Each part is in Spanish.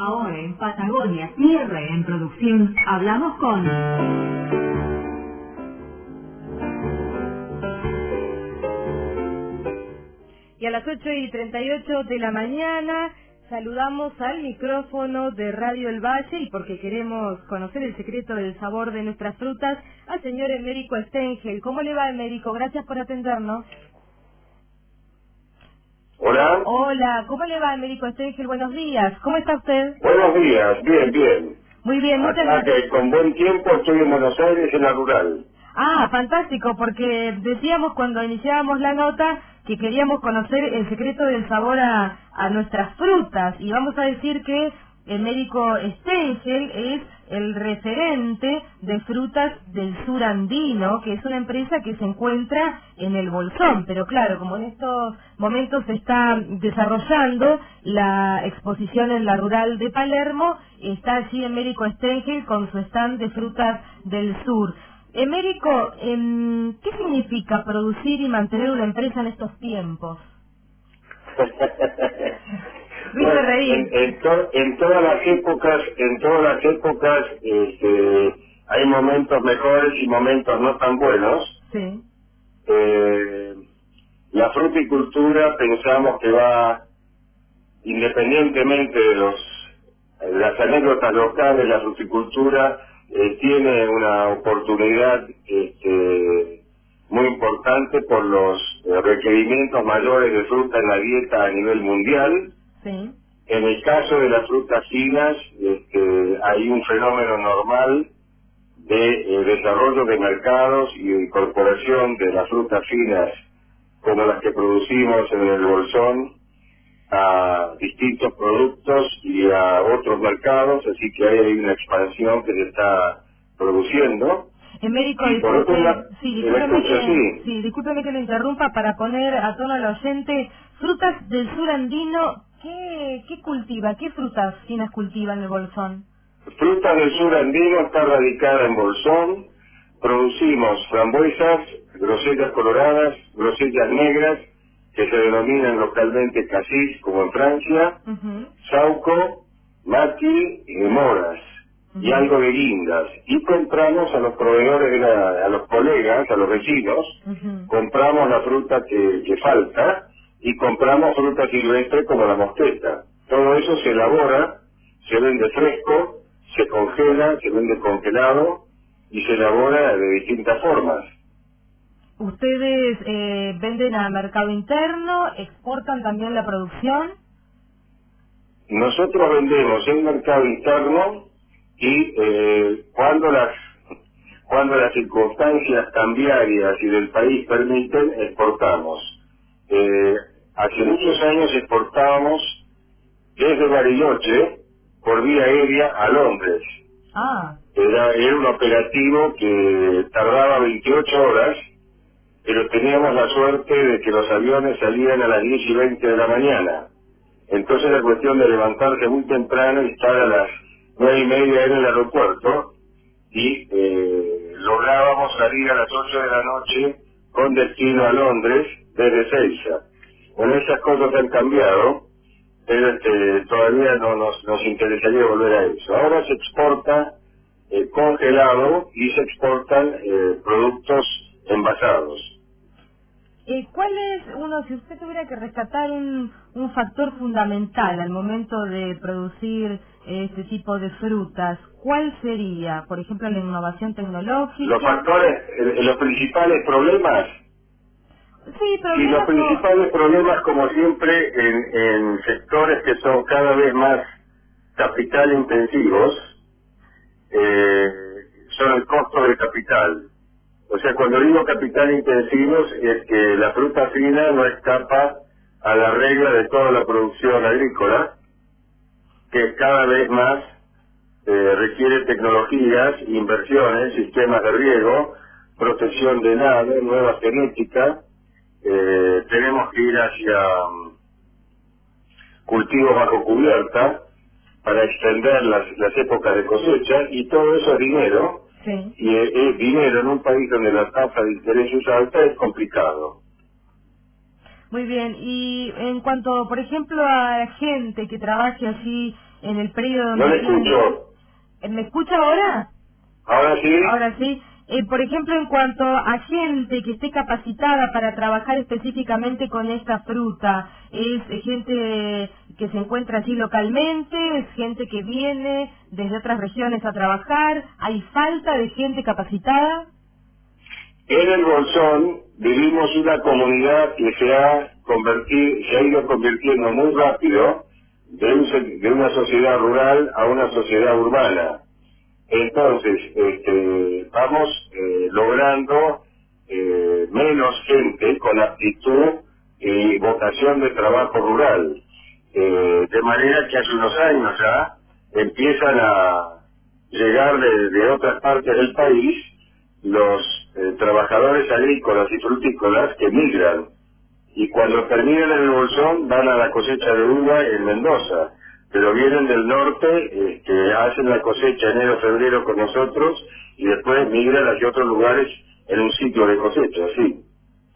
Ahora en Patagonia, Tierra en Producción, hablamos con... Y a las 8 y 38 de la mañana saludamos al micrófono de Radio El Valle y porque queremos conocer el secreto del sabor de nuestras frutas al señor Emérico Stengel. ¿Cómo le va, Emérico? Gracias por atendernos. Hola. Hola, ¿cómo le va, Emérico Stengel? Buenos días. ¿Cómo está usted? Buenos días, bien, bien. Muy bien, muchas Acá gracias. que con buen tiempo estoy en Buenos Aires, en la rural. Ah, fantástico, porque decíamos cuando iniciábamos la nota que queríamos conocer el secreto del sabor a, a nuestras frutas y vamos a decir que el médico Stengel es el referente de frutas del sur andino, que es una empresa que se encuentra en el Bolsón, pero claro, como en estos momentos se está desarrollando la exposición en la rural de Palermo, está allí el médico Stengel con su stand de frutas del sur. Emérico, em, ¿qué significa producir y mantener una empresa en estos tiempos? Bueno, en, en to- en todas las épocas, en todas las épocas, este, hay momentos mejores y momentos no tan buenos. Sí. Eh, la fruticultura pensamos que va, independientemente de los las anécdotas locales, la fruticultura eh, tiene una oportunidad este, muy importante por los eh, requerimientos mayores de fruta en la dieta a nivel mundial. Sí. En el caso de las frutas finas, este, hay un fenómeno normal de eh, desarrollo de mercados y incorporación de las frutas finas como las que producimos en el Bolsón a distintos productos y a otros mercados, así que hay una expansión que se está produciendo. Otro disculpe, sí, ¿me discúlpeme escucha? que, Sí. sí, discúlpeme que lo interrumpa para poner a tono al oyente frutas del sur andino. ¿Qué, qué cultiva? ¿Qué frutas finas cultiva en el Bolsón? Frutas del sur andino está radicada en Bolsón. Producimos frambuesas, grosellas coloradas, grosellas negras, que se denominan localmente casis, como en Francia, Ujú, sauco, maqui y moras, y Ujú. algo de guindas. Y compramos a los proveedores, de la- a los colegas, a los vecinos, compramos la fruta que, que falta y compramos fruta silvestre como la mosqueta. Todo eso se elabora, se vende fresco, se congela, se vende congelado y se elabora de distintas formas. ¿Ustedes eh, venden a mercado interno? ¿Exportan también la producción? Nosotros vendemos en mercado interno y eh, cuando las cuando las circunstancias cambiarias y del país permiten, exportamos. Eh, hace muchos años exportábamos desde Bariloche por vía aérea a Londres. Ah, Era, era un operativo que tardaba 28 horas, pero teníamos la suerte de que los aviones salían a las 10 y 20 de la mañana. Entonces la cuestión de levantarse muy temprano y estar a las 9 y media en el aeropuerto y eh, lográbamos salir a las 8 de la noche con destino a Londres desde Seiza. Bueno, esas cosas han cambiado, pero este, todavía no nos, nos interesaría volver a eso. Ahora se exporta eh, congelado y se exportan eh, productos envasados. eh, ¿cuál es uno, si usted tuviera que rescatar un, un factor fundamental al momento de producir eh, este tipo de frutas, cuál sería? Por ejemplo, la innovación tecnológica. Los factores, eh, los principales problemas Sí, pero Y los principales problemas, como siempre, en, en sectores que son cada vez más capital intensivos, eh, son el costo del capital. O sea, cuando digo capital intensivos, es que la fruta fina no escapa a la regla de toda la producción agrícola, que cada vez más eh, requiere tecnologías, inversiones, sistemas de riego, protección de nave, nueva genética, eh, tenemos que ir hacia mm, cultivos bajo cubierta para extender las, las épocas de cosecha y todo eso es dinero Sí. y eh, dinero en un país donde la tasa de interés es alta es complicado. Muy bien, y en cuanto, por ejemplo, a la gente que trabaje así en el predio No le escucho. ¿Me escucha ahora? Ahora sí. Ahora sí. Eh, por ejemplo, en cuanto a gente que esté capacitada para trabajar específicamente con esta fruta, ¿es gente que se encuentra allí localmente? ¿Es gente que viene desde otras regiones a trabajar? ¿Hay falta de gente capacitada? En el Bolsón vivimos una comunidad que se ha convertido, se ha ido convirtiendo muy rápido de una sociedad rural a una sociedad urbana. Entonces, este, vamos eh, logrando eh, menos gente con aptitud y vocación de trabajo rural. Eh, de manera que hace unos años ya empiezan a llegar de, otras partes del país los trabajadores agrícolas y frutícolas que migran y cuando terminan el Bolsón van a la cosecha de uva en Mendoza, pero vienen del norte, este, hacen la cosecha enero-febrero con nosotros y después migran hacia otros lugares en un sitio de cosecha, sí.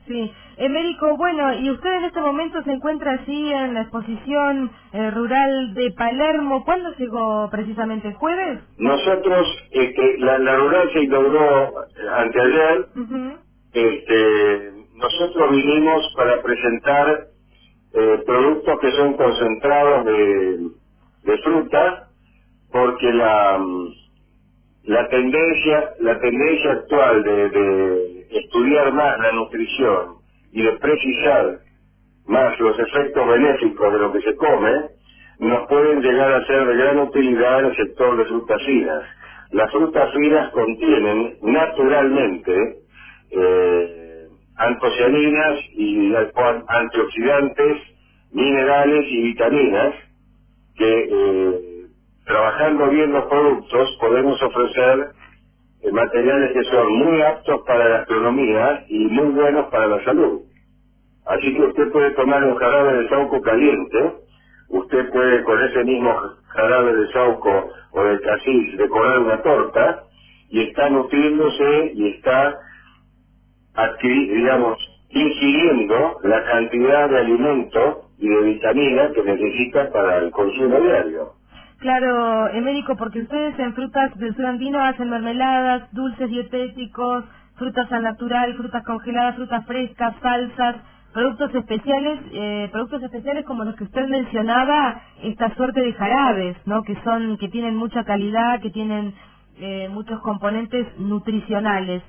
Sí. Emérico, bueno, y usted en este momento se encuentra así en la exposición eh, rural de Palermo. ¿Cuándo llegó precisamente? ¿El jueves? Nosotros, este, la, la rural se inauguró anteayer, Ujú. este, nosotros vinimos para presentar eh, productos que son concentrados de, de fruta, porque la, mm, la tendencia, la tendencia actual de, de estudiar más la nutrición y de precisar más los efectos benéficos de lo que se come, nos pueden llegar a ser de gran utilidad en el sector de frutas finas. Las frutas finas contienen naturalmente eh, antocianinas y an- antioxidantes, minerales y vitaminas que eh, trabajando bien los productos podemos ofrecer eh, materiales que son muy aptos para la gastronomía y muy buenos para la salud. Así que usted puede tomar un jarabe de sauco caliente, usted puede con ese mismo jarabe de sauco o de casis decorar una torta y está nutriéndose y está adquiri- digamos, ingiriendo la cantidad de alimento y de vitamina que necesita para el consumo diario. Claro, Emérico, porque ustedes en frutas del sur andino hacen mermeladas, dulces dietéticos, frutas al natural, frutas congeladas, frutas frescas, salsas, productos especiales, eh, productos especiales como los que usted mencionaba, esta suerte de jarabes, ¿no? Que son, que tienen mucha calidad, que tienen eh, muchos componentes nutricionales.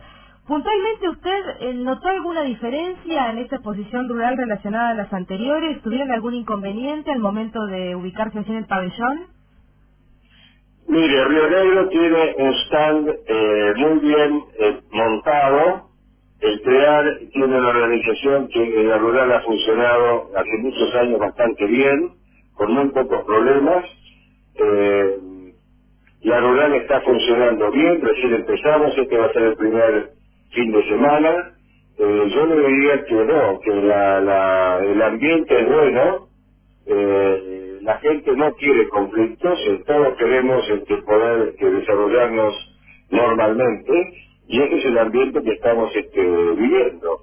Puntualmente, ¿usted eh, notó alguna diferencia en esta exposición rural relacionada a las anteriores? ¿Tuvieron algún inconveniente al momento de ubicarse allí en el pabellón? Mire, Río Negro tiene un stand eh, muy bien eh, montado. El CREAR tiene una organización que en la rural ha funcionado hace muchos años bastante bien, con muy pocos problemas. La rural está funcionando bien, recién empezamos, este va a ser el primer fin de semana. Yo le diría que no, que la, la- el ambiente es bueno, eh, la gente no quiere conflictos, todos queremos este, poder este, desarrollarnos normalmente y ese es el ambiente que estamos este, viviendo.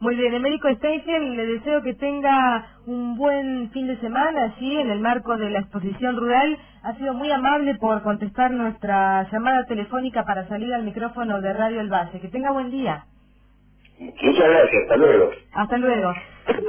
Muy bien, Emérico Stengel, le deseo que tenga un buen fin de semana allí en el marco de la exposición rural. Ha sido muy amable por contestar nuestra llamada telefónica para salir al micrófono de Radio El Valle. Que tenga buen día. Muchas gracias, hasta luego. Hasta luego.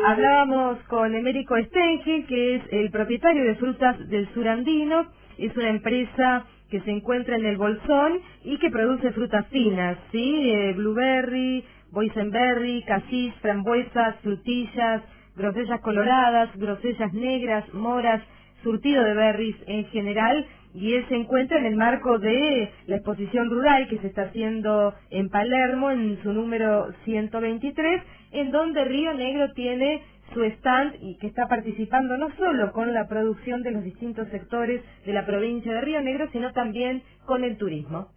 Hablábamos con Emérico Stengel, que es el propietario de Frutas del Surandino. Es una empresa que se encuentra en el Bolsón y que produce frutas finas, ¿sí? Eh, blueberry, boysenberry, casis, frambuesas, frutillas, grosellas coloradas, grosellas negras, moras, surtido de berries en general y él se encuentra en el marco de la exposición rural que se está haciendo en Palermo en su número 123 en donde Río Negro tiene su stand y que está participando no solo con la producción de los distintos sectores de la provincia de Río Negro sino también con el turismo.